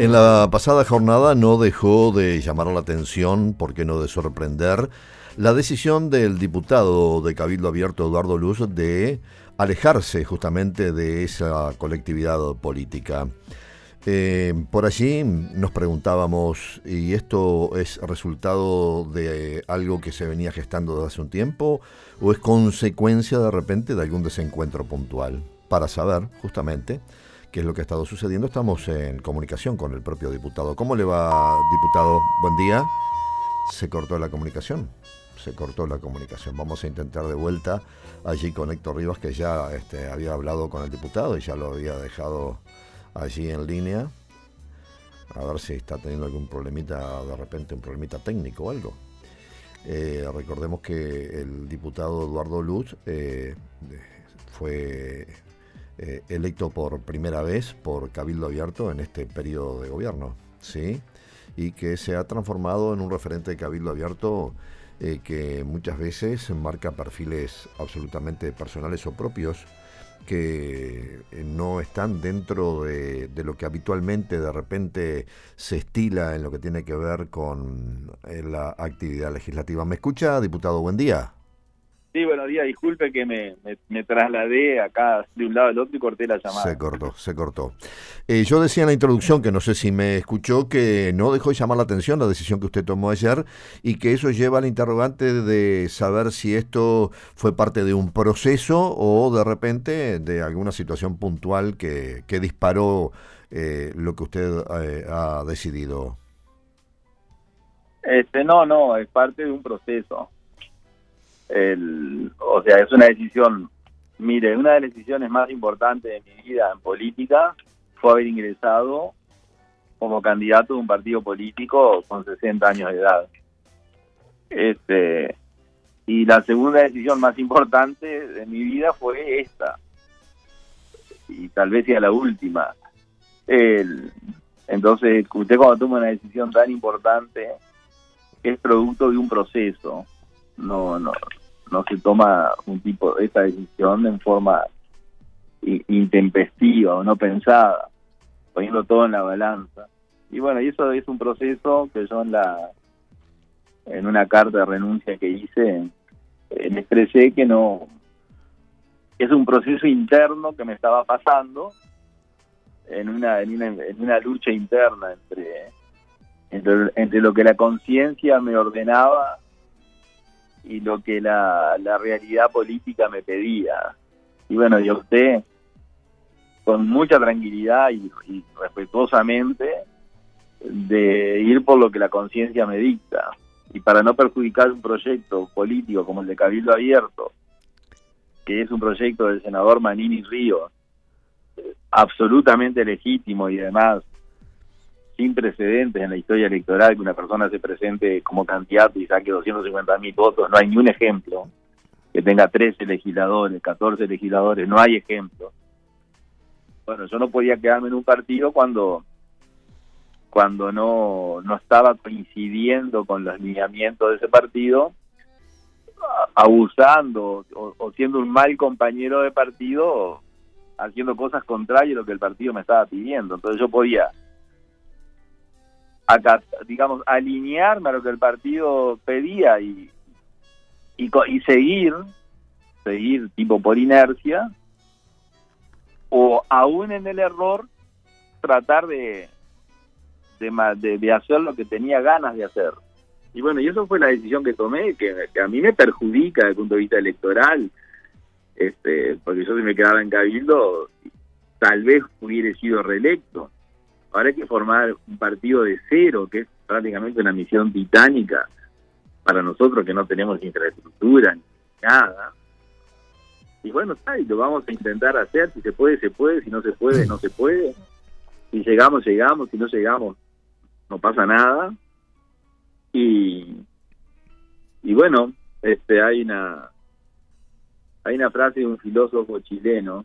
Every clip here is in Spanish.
En la pasada jornada no dejó de llamar la atención, por qué no de sorprender, la decisión del diputado de Cabildo Abierto, Eduardo Luz, de alejarse justamente de esa colectividad política. Eh, por allí nos preguntábamos, ¿y esto es resultado de algo que se venía gestando desde hace un tiempo o es consecuencia de repente de algún desencuentro puntual? Para saber, justamente, qué es lo que ha estado sucediendo, estamos en comunicación con el propio diputado. ¿Cómo le va, diputado? Buen día. Se cortó la comunicación. Se cortó la comunicación. Vamos a intentar de vuelta allí con Héctor Rivas, que ya este, había hablado con el diputado y ya lo había dejado allí en línea. A ver si está teniendo algún problemita, de repente un problemita técnico o algo. Eh, recordemos que el diputado Eduardo Luz eh, fue eh, electo por primera vez por Cabildo Abierto en este periodo de gobierno, ¿sí? Y que se ha transformado en un referente de Cabildo Abierto eh, que muchas veces marca perfiles absolutamente personales o propios que eh, no están dentro de, de, lo que habitualmente de repente se estila en lo que tiene que ver con la actividad legislativa. ¿Me escucha, diputado? Buen día. Sí, buenos días. Disculpe que me, me, trasladé acá de un lado al otro y corté la llamada. Se cortó, se cortó. Eh, yo decía en la introducción, que no sé si me escuchó, que no dejó de llamar la atención la decisión que usted tomó ayer y que eso lleva al interrogante de saber si esto fue parte de un proceso o de repente de alguna situación puntual que, que disparó eh, lo que usted eh, ha decidido. Este, no, no, es parte de un proceso el, o sea, es una decisión, mire, una de las decisiones más importantes de mi vida en política fue haber ingresado como candidato de un partido político con 60 años de edad. Este, y la segunda decisión más importante de mi vida fue esta. Y tal vez sea la última. El, entonces, usted cuando toma una decisión tan importante, es producto de un proceso. No, no, no se toma un tipo esta decisión en forma intempestiva o no pensada, poniendo todo en la balanza. Y bueno, y eso es un proceso que yo en la en una carta de renuncia que hice eh, le expresé que no es un proceso interno que me estaba pasando en una en una, en una lucha interna entre entre lo que la conciencia me ordenaba y lo que la, la realidad política me pedía. Y bueno, yo opté con mucha tranquilidad y, respetuosamente de ir por lo que la conciencia me dicta. Y para no perjudicar un proyecto político como el de Cabildo Abierto, que es un proyecto del senador Manini Ríos, absolutamente legítimo y además sin precedentes en la historia electoral que una persona se presente como candidato y saque 250 mil votos, no hay ni un ejemplo que tenga 13 legisladores, 14 legisladores, no hay ejemplo. Bueno, yo no podía quedarme en un partido cuando cuando no, no estaba coincidiendo con los lineamientos de ese partido, abusando o, o siendo un mal compañero de partido, haciendo cosas contrarias a lo que el partido me estaba pidiendo. Entonces yo podía digamos, alinearme a lo que el partido pedía y, y, seguir, seguir tipo por inercia, o aún en el error, tratar de, de, de, hacer lo que tenía ganas de hacer. Y bueno, y eso fue la decisión que tomé, que, a mí me perjudica desde el punto de vista electoral, este, porque yo si me quedaba en Cabildo, tal vez hubiera sido reelecto Ahora hay que formar un partido de cero, que es prácticamente una misión titánica para nosotros que no tenemos infraestructura ni nada. Y bueno, está, lo vamos a intentar hacer, si se puede, se puede, si no se puede, no se puede. Si llegamos, llegamos, si no llegamos, no pasa nada. Y, y bueno, este hay una hay una frase de un filósofo chileno,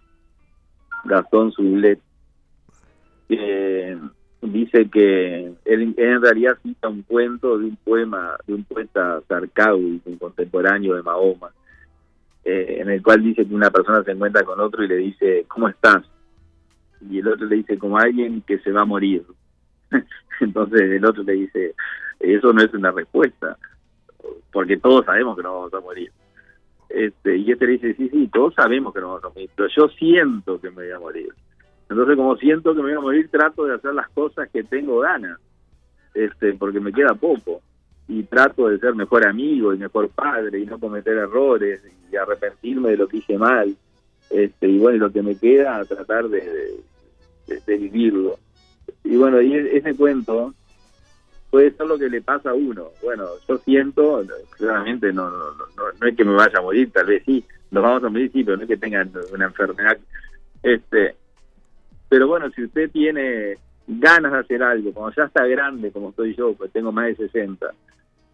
Gastón Sublet, que dice que él, en realidad cita un cuento de un poema de un poeta Sarkawi, un contemporáneo de Mahoma, eh, en el cual dice que una persona se encuentra con otro y le dice, ¿cómo estás? Y el otro le dice, como alguien que se va a morir. Entonces el otro le dice, eso no es una respuesta, porque todos sabemos que no vamos a morir. Este, y este le dice, sí, sí, todos sabemos que no vamos a morir, pero yo siento que me voy a morir. Entonces como siento que me voy a morir, trato de hacer las cosas que tengo ganas, este, porque me queda poco. Y trato de ser mejor amigo y mejor padre y no cometer errores y arrepentirme de lo que hice mal. Este, y bueno, lo que me queda, tratar de, de vivirlo. Y bueno, y ese cuento puede ser lo que le pasa a uno. Bueno, yo siento, claramente no, no, no, no es que me vaya a morir, tal vez sí, nos vamos a morir, sí, pero no es que tengan una enfermedad. este Pero bueno, si usted tiene ganas de hacer algo, cuando ya está grande, como estoy yo, pues tengo más de 60,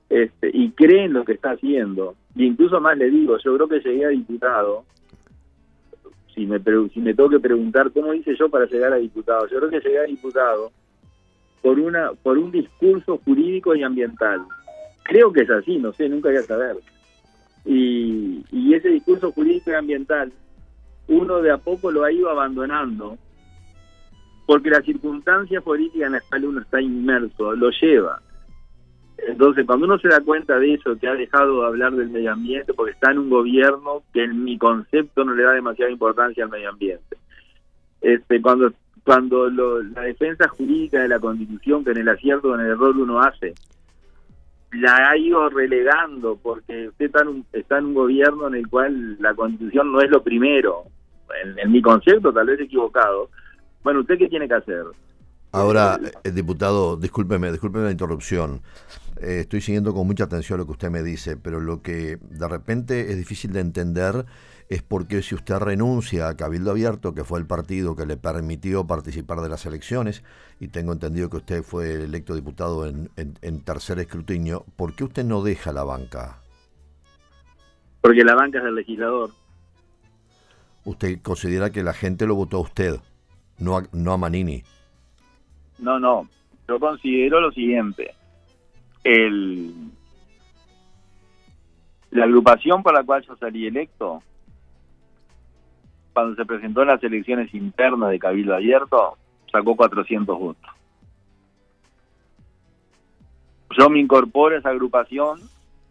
este, y cree en lo que está haciendo, y incluso más le digo, yo creo que llegué a diputado, si me, si me tengo que preguntar cómo hice yo para llegar a diputado, yo creo que llegué a diputado por una por un discurso jurídico y ambiental. Creo que es así, no sé, nunca voy a saber. Y, y ese discurso jurídico y ambiental, uno de a poco lo ha ido abandonando, porque la circunstancia política en la cual uno está inmerso lo lleva. Entonces, cuando uno se da cuenta de eso, que ha dejado de hablar del medio ambiente porque está en un gobierno que en mi concepto no le da demasiada importancia al medio ambiente. Este, cuando cuando la defensa jurídica de la Constitución, que en el acierto o en el error uno hace, la ha ido relegando porque usted está en, un, está en un gobierno en el cual la Constitución no es lo primero, en, mi concepto tal vez equivocado. Bueno, ¿usted qué tiene que hacer? Ahora, eh, diputado, discúlpeme, discúlpeme la interrupción. Eh, estoy siguiendo con mucha atención lo que usted me dice, pero lo que de repente es difícil de entender es porque si usted renuncia a Cabildo Abierto, que fue el partido que le permitió participar de las elecciones, y tengo entendido que usted fue electo diputado en, tercer escrutinio, ¿por qué usted no deja la banca? Porque la banca es del legislador. ¿Usted considera que la gente lo votó a usted, no a, no a Manini? No, no. Yo considero lo siguiente. El, la agrupación por la cual yo salí electo cuando se presentó en las elecciones internas de Cabildo Abierto, sacó 400 votos. Yo me incorporo a esa agrupación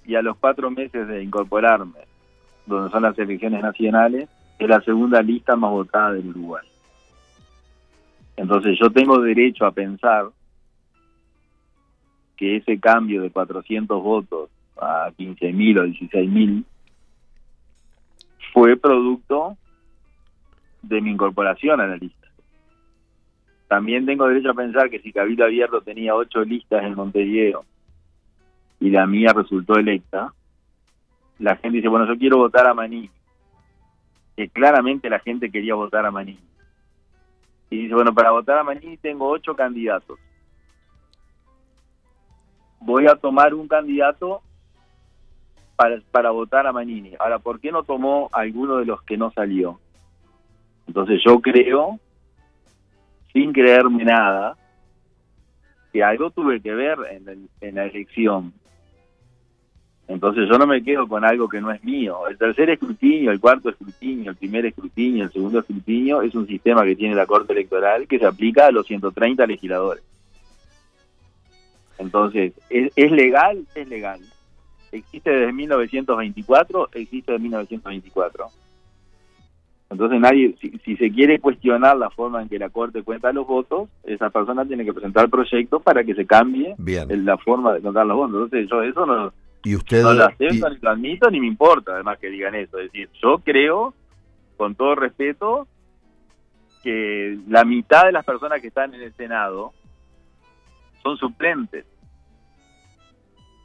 y a los cuatro meses de incorporarme, donde son las elecciones nacionales, es la segunda lista más votada del Uruguay. Entonces yo tengo derecho a pensar que ese cambio de 400 votos a 15.000 o 16.000 fue producto de mi incorporación a la lista. También tengo derecho a pensar que si Cabildo Abierto tenía ocho listas en Montevideo y la mía resultó electa, la gente dice, bueno, yo quiero votar a Maní. Que claramente la gente quería votar a Maní. Y dice, bueno, para votar a Maní tengo ocho candidatos. Voy a tomar un candidato para, para votar a Manini. Ahora, ¿por qué no tomó alguno de los que no salió? Entonces yo creo, sin creerme nada, que algo tuve que ver en, la elección. Entonces yo no me quedo con algo que no es mío. El tercer escrutinio, el cuarto escrutinio, el primer escrutinio, el segundo escrutinio es un sistema que tiene la Corte Electoral que se aplica a los 130 legisladores. Entonces, ¿es, ¿es legal? Es legal. ¿Existe desde 1924? Existe desde 1924. Entonces nadie, si, se quiere cuestionar la forma en que la Corte cuenta los votos, esa persona tiene que presentar proyectos para que se cambie la forma de contar los votos. Entonces yo eso no, ¿Y usted, no lo acepto, ni lo admito, ni me importa además que digan eso. Es decir, yo creo, con todo respeto, que la mitad de las personas que están en el Senado son suplentes.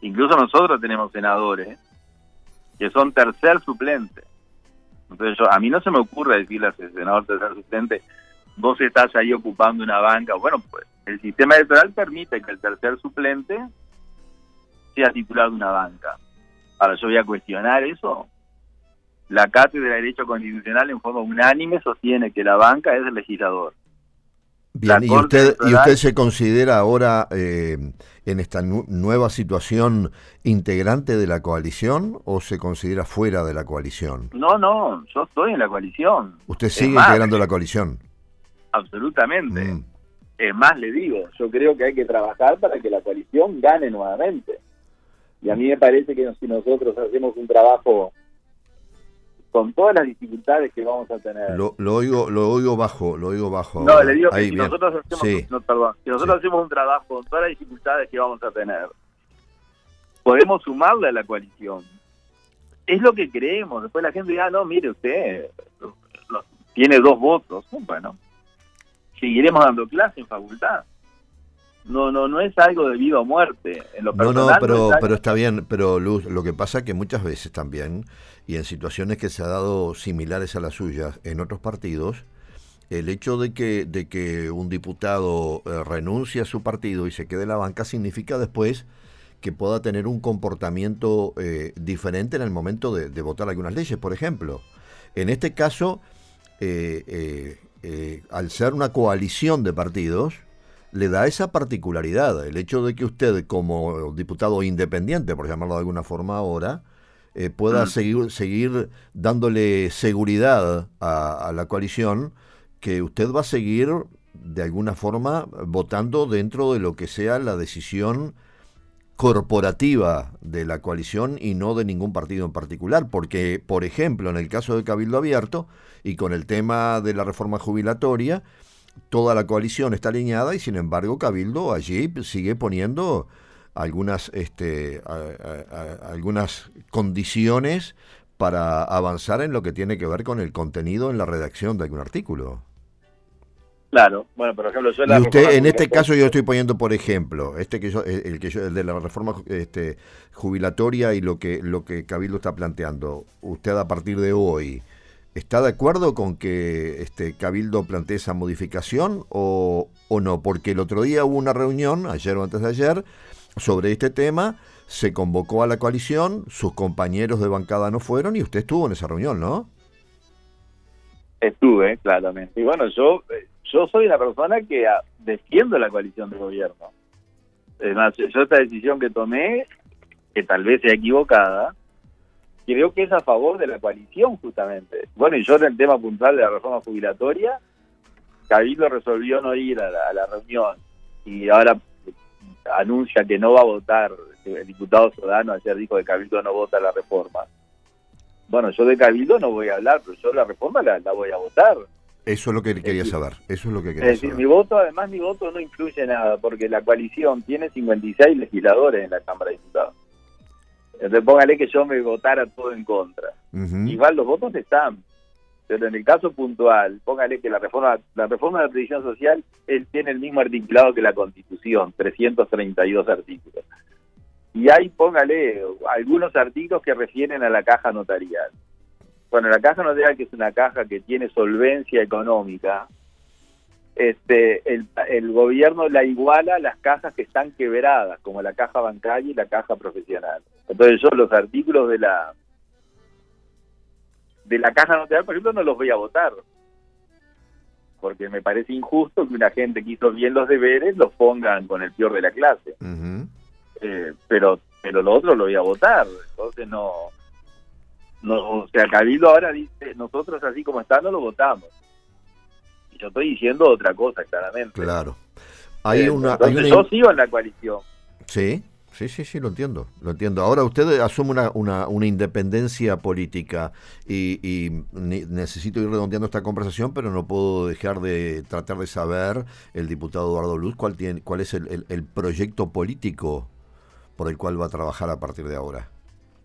Incluso nosotros tenemos senadores que son tercer suplentes. Entonces yo, a mí no se me ocurre decirle al senador tercer suplente, vos estás ahí ocupando una banca. Bueno, pues el sistema electoral permite que el tercer suplente sea titular de una banca. Ahora yo voy a cuestionar eso. La Cátedra de Derecho Constitucional en forma unánime sostiene que la banca es el legislador. Bien, ¿y usted, ¿y usted se considera ahora eh, en esta nueva situación integrante de la coalición o se considera fuera de la coalición? No, no, yo estoy en la coalición. ¿Usted sigue integrando la coalición? Absolutamente. Mm. Es más, le digo, yo creo que hay que trabajar para que la coalición gane nuevamente. Y a mí me parece que si nosotros hacemos un trabajo con todas las dificultades que vamos a tener. Lo, lo oigo, lo oigo bajo, lo oigo bajo. No, le digo que si nosotros, hacemos, no, perdón, si nosotros hacemos un trabajo con todas las dificultades que vamos a tener, podemos sumarle a la coalición. Es lo que creemos. Después la gente dirá, no, mire usted, tiene dos votos. Bueno, seguiremos dando clase en facultad. No, no, no es algo de vida o muerte. En lo no, no, pero, pero está bien, pero Luz, lo que pasa que muchas veces también, y en situaciones que se ha dado similares a las suyas en otros partidos, el hecho de que, de que un diputado eh, renuncie a su partido y se quede en la banca significa después que pueda tener un comportamiento eh, diferente en el momento de, votar algunas leyes, por ejemplo. En este caso, eh, al ser una coalición de partidos, le da esa particularidad, el hecho de que usted como diputado independiente, por llamarlo de alguna forma ahora, eh, pueda mm. seguir, seguir dándole seguridad a, la coalición, que usted va a seguir de alguna forma votando dentro de lo que sea la decisión corporativa de la coalición y no de ningún partido en particular, porque, por ejemplo, en el caso del Cabildo Abierto y con el tema de la reforma jubilatoria, toda la coalición está alineada y sin embargo Cabildo allí sigue poniendo algunas, este, algunas condiciones para avanzar en lo que tiene que ver con el contenido en la redacción de algún artículo. Claro, bueno, por ejemplo, yo y usted, en este caso yo estoy poniendo, por ejemplo, este que yo, el que yo, el de la reforma este, jubilatoria y lo que lo que Cabildo está planteando. Usted a partir de hoy ¿Está de acuerdo con que este Cabildo plantee esa modificación o, o no? Porque el otro día hubo una reunión, ayer o antes de ayer, sobre este tema, se convocó a la coalición, sus compañeros de bancada no fueron y usted estuvo en esa reunión, ¿no? Estuve, claramente. Y bueno, yo, yo soy una persona que ah, defiendo la coalición de gobierno. Es más, yo esta decisión que tomé, que tal vez sea equivocada, creo que es a favor de la coalición justamente. Bueno, y yo en el tema puntual de la reforma jubilatoria, Cabildo resolvió no ir a la, reunión y ahora anuncia que no va a votar. El diputado Sodano ayer dijo que Cabildo no vota la reforma. Bueno, yo de Cabildo no voy a hablar, pero yo la reforma la, voy a votar. Eso es lo que quería saber. Eso es lo que quería es decir, mi voto, además, mi voto no influye nada, porque la coalición tiene 56 legisladores en la Cámara de Diputados. Entonces póngale que yo me votara todo en contra. Igual los votos están. Pero en el caso puntual, póngale que la reforma la reforma de la previsión social él tiene el mismo articulado que la Constitución, 332 artículos. Y hay, póngale, algunos artículos que refieren a la caja notarial. Bueno, la caja notarial, que es una caja que tiene solvencia económica, este, el, el gobierno la iguala a las cajas que están quebradas, como la caja bancaria y la caja profesional. Entonces yo los artículos de la de la caja notarial, por ejemplo, no los voy a votar. Porque me parece injusto que una gente que hizo bien los deberes los pongan con el peor de la clase. Eh, pero pero lo otro lo voy a votar. Entonces no... no o sea, Cabildo ahora dice, nosotros así como está no lo votamos yo estoy diciendo otra cosa, claramente. Claro. Hay eh, una, Yo sigo en la coalición. Sí, sí, sí, sí, lo entiendo. Lo entiendo. Ahora usted asume una, una, una independencia política y, y necesito ir redondeando esta conversación, pero no puedo dejar de tratar de saber, el diputado Eduardo Luz, cuál, tiene, cuál es el, el proyecto político por el cual va a trabajar a partir de ahora.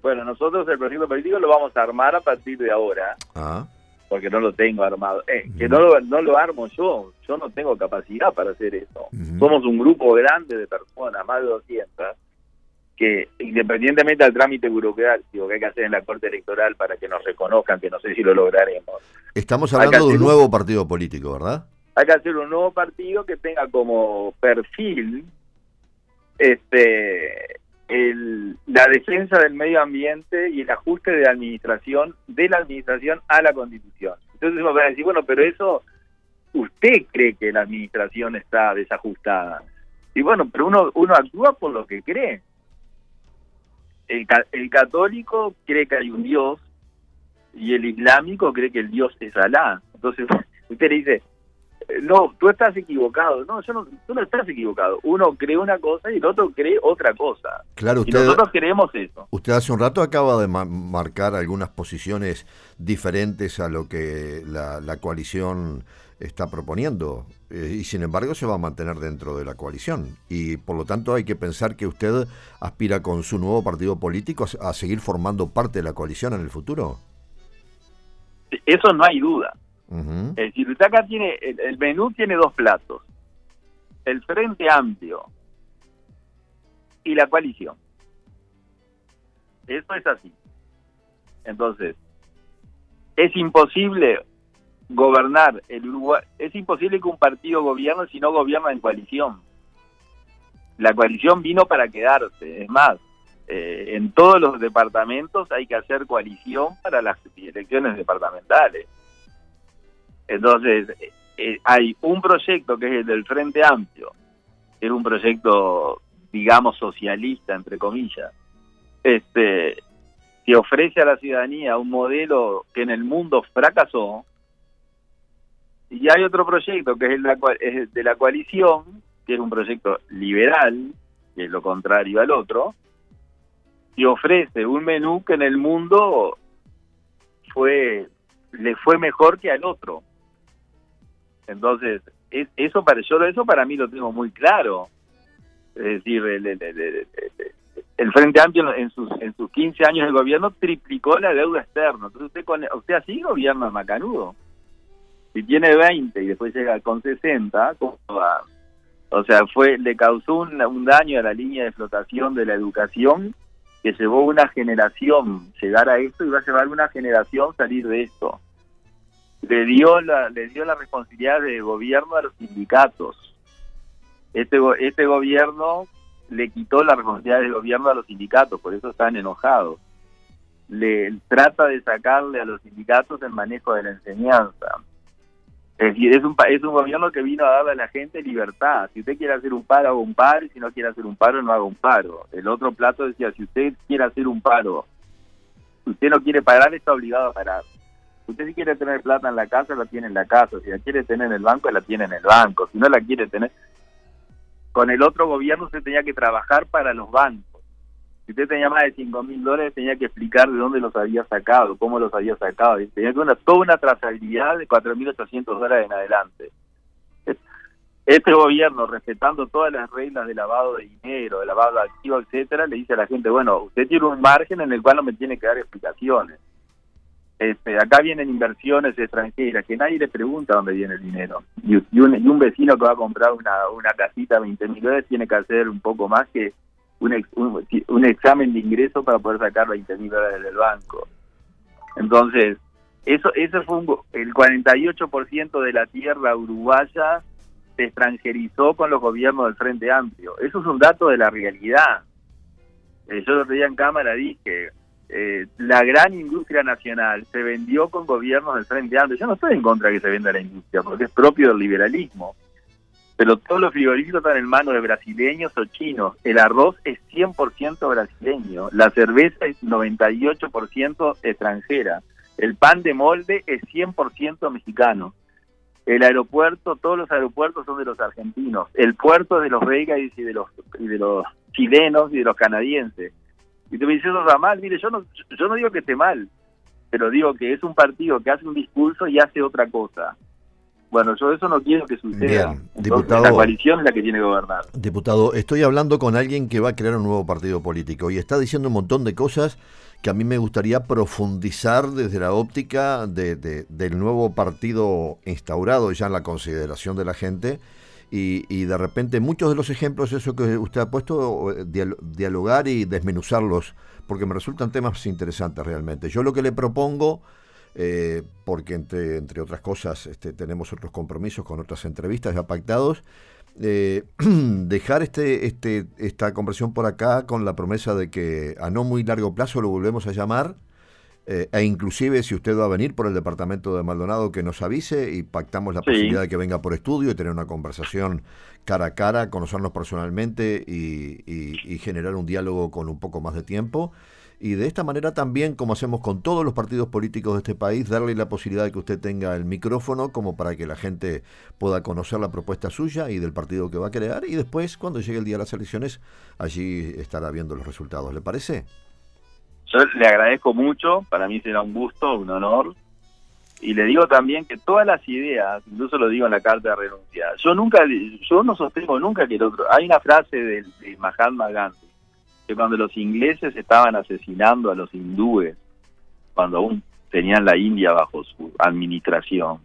Bueno, nosotros el proyecto político lo vamos a armar a partir de ahora. Ah porque no lo tengo armado. Eh, que no lo, no lo armo yo, yo no tengo capacidad para hacer eso. Somos un grupo grande de personas, más de 200, que independientemente del trámite burocrático que hay que hacer en la Corte Electoral para que nos reconozcan, que no sé si lo lograremos. Estamos hablando de un nuevo partido político, ¿verdad? Hay que hacer un nuevo partido que tenga como perfil este el, la defensa del medio ambiente y el ajuste de la administración, de la administración a la constitución. Entonces uno va a decir, bueno, pero eso, usted cree que la administración está desajustada. Y bueno, pero uno, uno actúa por lo que cree. El, el católico cree que hay un Dios y el islámico cree que el Dios es Alá. Entonces usted le dice, no, tú estás equivocado. No, yo no, tú no estás equivocado. Uno cree una cosa y el otro cree otra cosa. Claro, usted, y nosotros creemos eso. Usted hace un rato acaba de marcar algunas posiciones diferentes a lo que la, la coalición está proponiendo. Eh, y sin embargo se va a mantener dentro de la coalición. Y por lo tanto hay que pensar que usted aspira con su nuevo partido político a, seguir formando parte de la coalición en el futuro. Eso no hay duda. Decir, usted acá tiene, el, menú tiene dos platos. El Frente Amplio y la coalición. Eso es así. Entonces, es imposible gobernar el Uruguay. Es imposible que un partido gobierne si no gobierna en coalición. La coalición vino para quedarse. Es más, eh, en todos los departamentos hay que hacer coalición para las elecciones departamentales. Entonces, eh, eh, hay un proyecto que es el del Frente Amplio, que es un proyecto, digamos, socialista, entre comillas, este que ofrece a la ciudadanía un modelo que en el mundo fracasó, y hay otro proyecto que es el de la coalición, que es un proyecto liberal, que es lo contrario al otro, y ofrece un menú que en el mundo fue le fue mejor que al otro. Entonces, es, eso para yo eso para mí lo tengo muy claro. Es decir, el, el, Frente Amplio en sus en sus 15 años de gobierno triplicó la deuda externa. Entonces usted con usted así gobierna macanudo si tiene 20 y después llega con 60, ¿cómo va? O sea, fue le causó un, daño a la línea de flotación de la educación que llevó una generación llegar a esto y va a llevar una generación salir de esto. Le dio la, le dio la responsabilidad de gobierno a los sindicatos. Este, este gobierno le quitó la responsabilidad de gobierno a los sindicatos, por eso están enojados. Le trata de sacarle a los sindicatos el manejo de la enseñanza es decir, es un, es un gobierno que vino a darle a la gente libertad. Si usted quiere hacer un paro, haga un paro, y si no quiere hacer un paro, no haga un paro. El otro plato decía, si usted quiere hacer un paro, usted no quiere parar, está obligado a parar. Usted si quiere tener plata en la casa, la tiene en la casa. Si la quiere tener en el banco, la tiene en el banco. Si no la quiere tener... Con el otro gobierno usted tenía que trabajar para los bancos si usted tenía más de 5 mil dólares, tenía que explicar de dónde los había sacado, cómo los había sacado. tenía que una, toda una trazabilidad de 4.800 dólares en adelante. Este gobierno, respetando todas las reglas de lavado de dinero, de lavado de activos, etcétera, le dice a la gente, bueno, usted tiene un margen en el cual no me tiene que dar explicaciones. Este, acá vienen inversiones extranjeras, que nadie le pregunta dónde viene el dinero. Y, un, y un, vecino que va a comprar una, casita a 20 mil dólares tiene que hacer un poco más que un, un, examen de ingreso para poder sacar 20 mil dólares del banco. Entonces, eso, eso fue un, el 48% de la tierra uruguaya se extranjerizó con los gobiernos del Frente Amplio. Eso es un dato de la realidad. Eh, yo lo otro en cámara dije, eh, la gran industria nacional se vendió con gobiernos del Frente Amplio. Yo no estoy en contra de que se venda la industria, porque es propio del liberalismo pero todos los frigoríficos están en manos de brasileños o chinos. El arroz es 100% brasileño, la cerveza es 98% extranjera, el pan de molde es 100% mexicano. El aeropuerto, todos los aeropuertos son de los argentinos. El puerto es de los regas y de los y de los chilenos y de los canadienses. Y tú me dices, eso está mal. Mire, yo no, yo no digo que esté mal, pero digo que es un partido que hace un discurso y hace otra cosa. Bueno, yo eso no quiero que suceda. diputado, la coalición es la que tiene que gobernar. Diputado, estoy hablando con alguien que va a crear un nuevo partido político y está diciendo un montón de cosas que a mí me gustaría profundizar desde la óptica de, del nuevo partido instaurado ya en la consideración de la gente. Y, y, de repente muchos de los ejemplos, eso que usted ha puesto, dialogar y desmenuzarlos, porque me resultan temas interesantes realmente. Yo lo que le propongo eh, porque entre, entre otras cosas este, tenemos otros compromisos con otras entrevistas ya pactados. Eh, dejar este, este, esta conversión por acá con la promesa de que a no muy largo plazo lo volvemos a llamar eh, e inclusive si usted va a venir por el departamento de Maldonado que nos avise y pactamos la posibilidad de que venga por estudio y tener una conversación cara a cara, conocernos personalmente y generar un diálogo con un poco más de tiempo y de esta manera también, como hacemos con todos los partidos políticos de este país, darle la posibilidad de que usted tenga el micrófono como para que la gente pueda conocer la propuesta suya y del partido que va a crear y después, cuando llegue el día de las elecciones, allí estará viendo los resultados. ¿Le parece? Yo le agradezco mucho, para mí será un gusto, un honor, y le digo también que todas las ideas, incluso lo digo en la carta de renuncia, yo nunca, yo no sostengo nunca que el hay una frase de, de Mahatma Gandhi, que cuando los ingleses estaban asesinando a los hindúes, cuando aún tenían la India bajo su administración,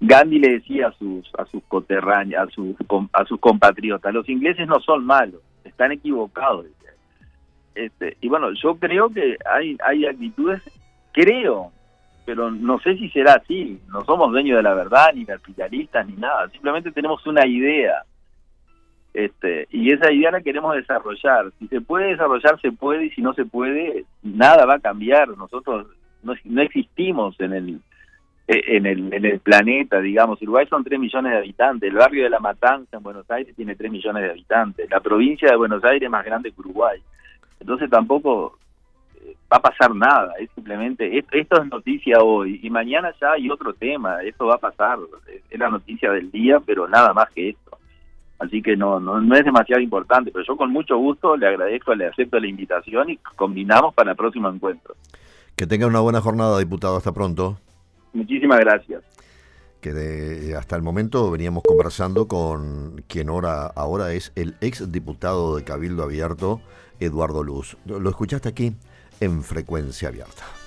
Gandhi le decía a sus a sus coterráneos, a sus a sus compatriotas, los ingleses no son malos, están equivocados. Este, y bueno, yo creo que hay hay actitudes, creo, pero no sé si será así. No somos dueños de la verdad, ni capitalistas, ni nada. Simplemente tenemos una idea. Este, y esa idea la queremos desarrollar. Si se puede desarrollar, se puede, y si no se puede, nada va a cambiar. Nosotros no, no existimos en el, en el, en el planeta, digamos. Uruguay son 3 millones de habitantes. El barrio de La Matanza en Buenos Aires tiene 3 millones de habitantes. La provincia de Buenos Aires es más grande que Uruguay. Entonces tampoco va a pasar nada, es simplemente, esto es noticia hoy y mañana ya hay otro tema, esto va a pasar, es la noticia del día, pero nada más que esto. Así que no, no, no es demasiado importante, pero yo con mucho gusto le agradezco, le acepto la invitación y combinamos para el próximo encuentro. Que tenga una buena jornada, diputado. Hasta pronto. Muchísimas gracias. Que de, hasta el momento veníamos conversando con quien ahora, ahora es el ex diputado de Cabildo Abierto, Eduardo Luz. Lo escuchaste aquí en frecuencia abierta.